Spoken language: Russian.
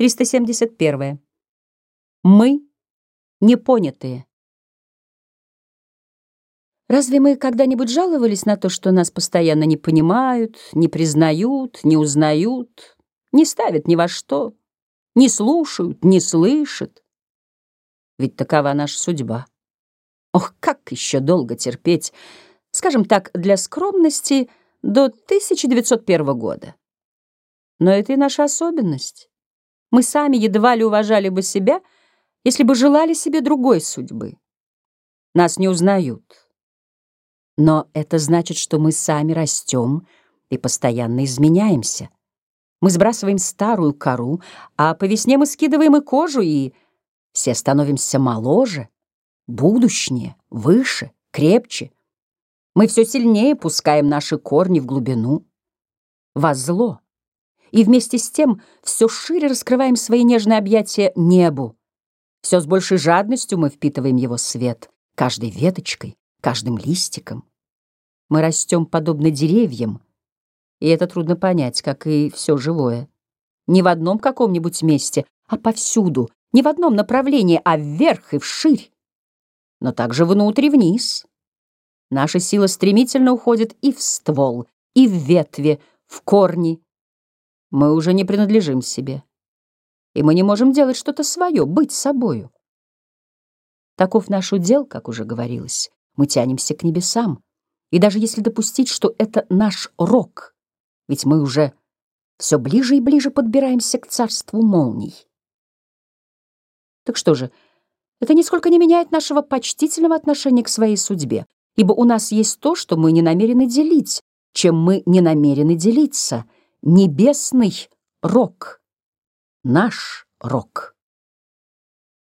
371. Мы непонятые. Разве мы когда-нибудь жаловались на то, что нас постоянно не понимают, не признают, не узнают, не ставят ни во что, не слушают, не слышат? Ведь такова наша судьба. Ох, как еще долго терпеть, скажем так, для скромности до 1901 года. Но это и наша особенность. Мы сами едва ли уважали бы себя, если бы желали себе другой судьбы. Нас не узнают. Но это значит, что мы сами растем и постоянно изменяемся. Мы сбрасываем старую кору, а по весне мы скидываем и кожу, и все становимся моложе, будущнее, выше, крепче. Мы все сильнее пускаем наши корни в глубину. Во зло и вместе с тем все шире раскрываем свои нежные объятия небу. Все с большей жадностью мы впитываем его свет, каждой веточкой, каждым листиком. Мы растем подобно деревьям, и это трудно понять, как и все живое. Не в одном каком-нибудь месте, а повсюду, не в одном направлении, а вверх и вширь, но также внутрь и вниз. Наша сила стремительно уходит и в ствол, и в ветви, в корни, мы уже не принадлежим себе. И мы не можем делать что-то свое, быть собою. Таков наш удел, как уже говорилось. Мы тянемся к небесам. И даже если допустить, что это наш рок, ведь мы уже все ближе и ближе подбираемся к царству молний. Так что же, это нисколько не меняет нашего почтительного отношения к своей судьбе, ибо у нас есть то, что мы не намерены делить, чем мы не намерены делиться — небесный рок, наш рок.